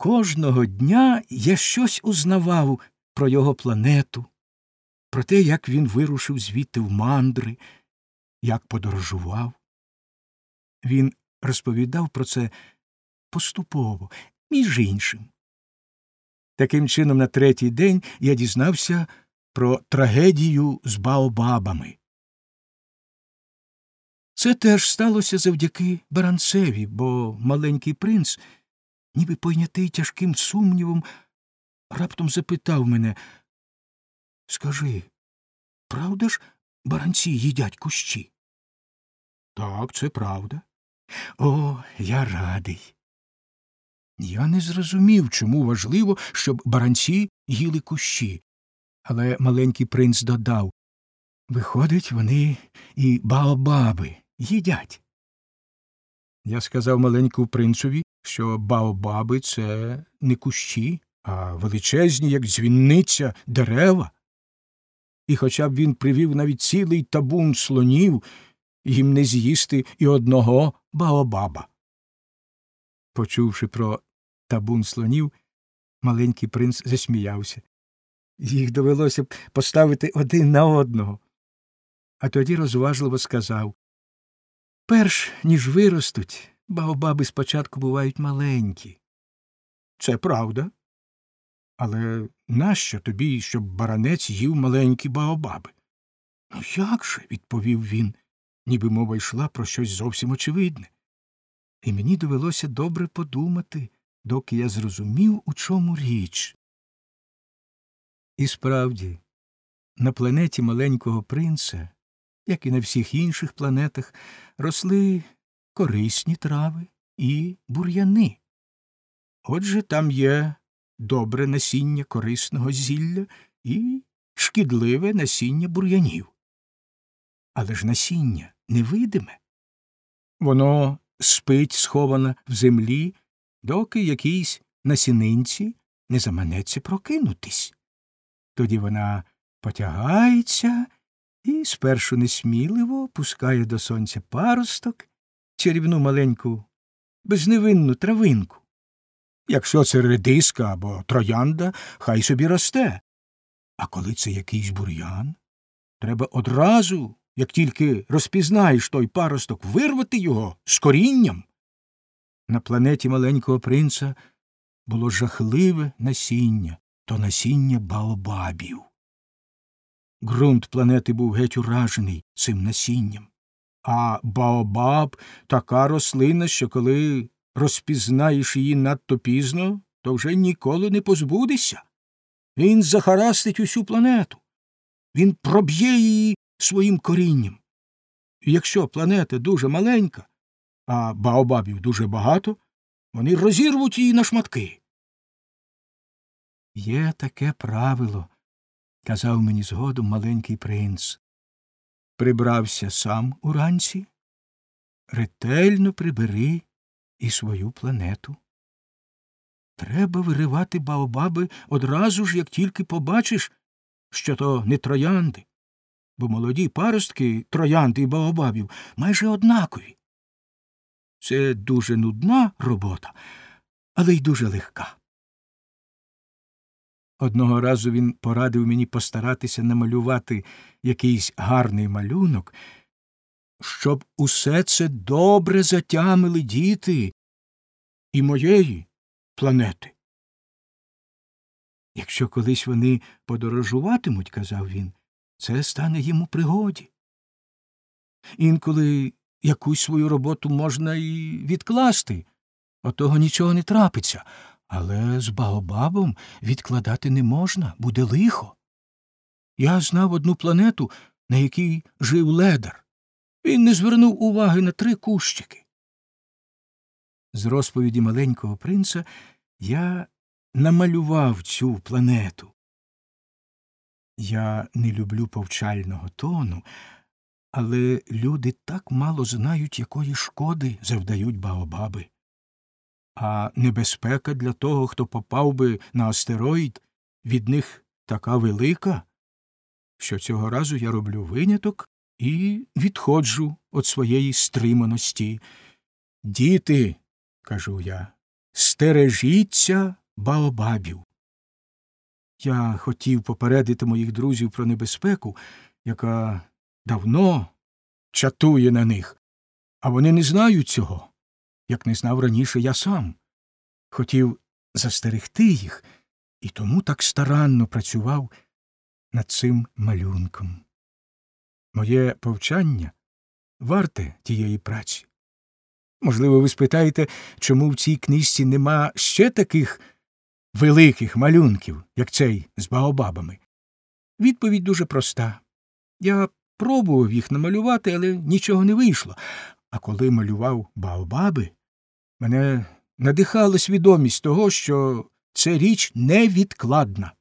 Кожного дня я щось узнавав про його планету, про те, як він вирушив звідти в мандри, як подорожував. Він розповідав про це поступово, між іншим. Таким чином, на третій день я дізнався про трагедію з Баобабами. Це теж сталося завдяки Баранцеві, бо маленький принц, ніби пойнятий тяжким сумнівом, раптом запитав мене Скажи, правда ж баранці їдять кущі? Так, це правда. О, я радий. Я не зрозумів, чому важливо, щоб баранці їли кущі. Але маленький принц додав Виходить, вони і баобаби їдять. Я сказав маленькому принцові, що баобаби це не кущі, а величезні, як дзвінниця, дерева. І хоча б він привів навіть цілий табун слонів, їм не з'їсти і одного баобаба. Почувши про табун слонів, маленький принц засміявся. Їх довелося б поставити один на одного. А тоді розважливо сказав Перш ніж виростуть, баобаби спочатку бувають маленькі. Це правда. Але нащо тобі, щоб баранець їв маленькі баобаби? Ну, як же, відповів він, ніби мова йшла про щось зовсім очевидне. І мені довелося добре подумати, доки я зрозумів, у чому річ. І справді, на планеті маленького принца, як і на всіх інших планетах, росли корисні трави і бур'яни. Отже, там є добре насіння корисного зілля і шкідливе насіння бур'янів. Але ж насіння невидиме. Воно спить, сховане в землі, доки якійсь насінинці не заманеться прокинутись. Тоді вона потягається і спершу несміливо пускає до сонця паросток, чарівну маленьку, безневинну травинку. Якщо це редиска або троянда, хай собі росте. А коли це якийсь бур'ян, треба одразу, як тільки розпізнаєш той паросток, вирвати його з корінням. На планеті маленького принца було жахливе насіння, то насіння баобабів. Ґрунт планети був геть уражений цим насінням. А баобаб така рослина, що коли розпізнаєш її надто пізно, то вже ніколи не позбудешся. Він захарастить усю планету. Він проб'є її своїм корінням. І якщо планета дуже маленька, а баобабів дуже багато, вони розірвуть її на шматки. Є таке правило, казав мені згодом маленький принц. Прибрався сам уранці, ретельно прибери і свою планету. Треба виривати баобаби одразу ж, як тільки побачиш, що то не троянди, бо молоді паростки троянди і баобабів майже однакові. Це дуже нудна робота, але й дуже легка. Одного разу він порадив мені постаратися намалювати якийсь гарний малюнок, щоб усе це добре затямили діти і моєї планети. Якщо колись вони подорожуватимуть, казав він, це стане їм у пригоді. Інколи якусь свою роботу можна і відкласти, отого нічого не трапиться, але з Баобабом відкладати не можна, буде лихо. Я знав одну планету, на якій жив ледар. Він не звернув уваги на три кущики. З розповіді маленького принца я намалював цю планету. Я не люблю повчального тону, але люди так мало знають, якої шкоди завдають баобаби. А небезпека для того, хто попав би на астероїд, від них така велика, що цього разу я роблю виняток і відходжу від своєї стриманості. Діти, кажу я, Стережіться Баобабів. Я хотів попередити моїх друзів про небезпеку, яка давно чатує на них, а вони не знають цього, як не знав раніше я сам. Хотів застерегти їх і тому так старанно працював над цим малюнком. Моє повчання варте тієї праці. Можливо, ви спитаєте, чому в цій книжці нема ще таких великих малюнків, як цей з baobabами? Відповідь дуже проста. Я пробував їх намалювати, але нічого не вийшло. А коли малював baobaби, мене надихала свідомість того, що це річ невідкладна.